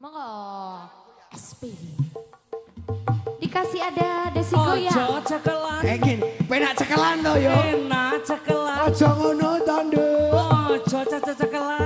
Monggo. SP. Dikasih ada desi oh, goyang. Ojo cekelan. Eh, Engin, penak cekelan to yo. Penak cekelan. Ojo ngono tanduk. Ojo cekelan.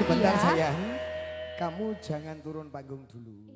sebentar ya. sayang. Kamu jangan turun panggung dulu.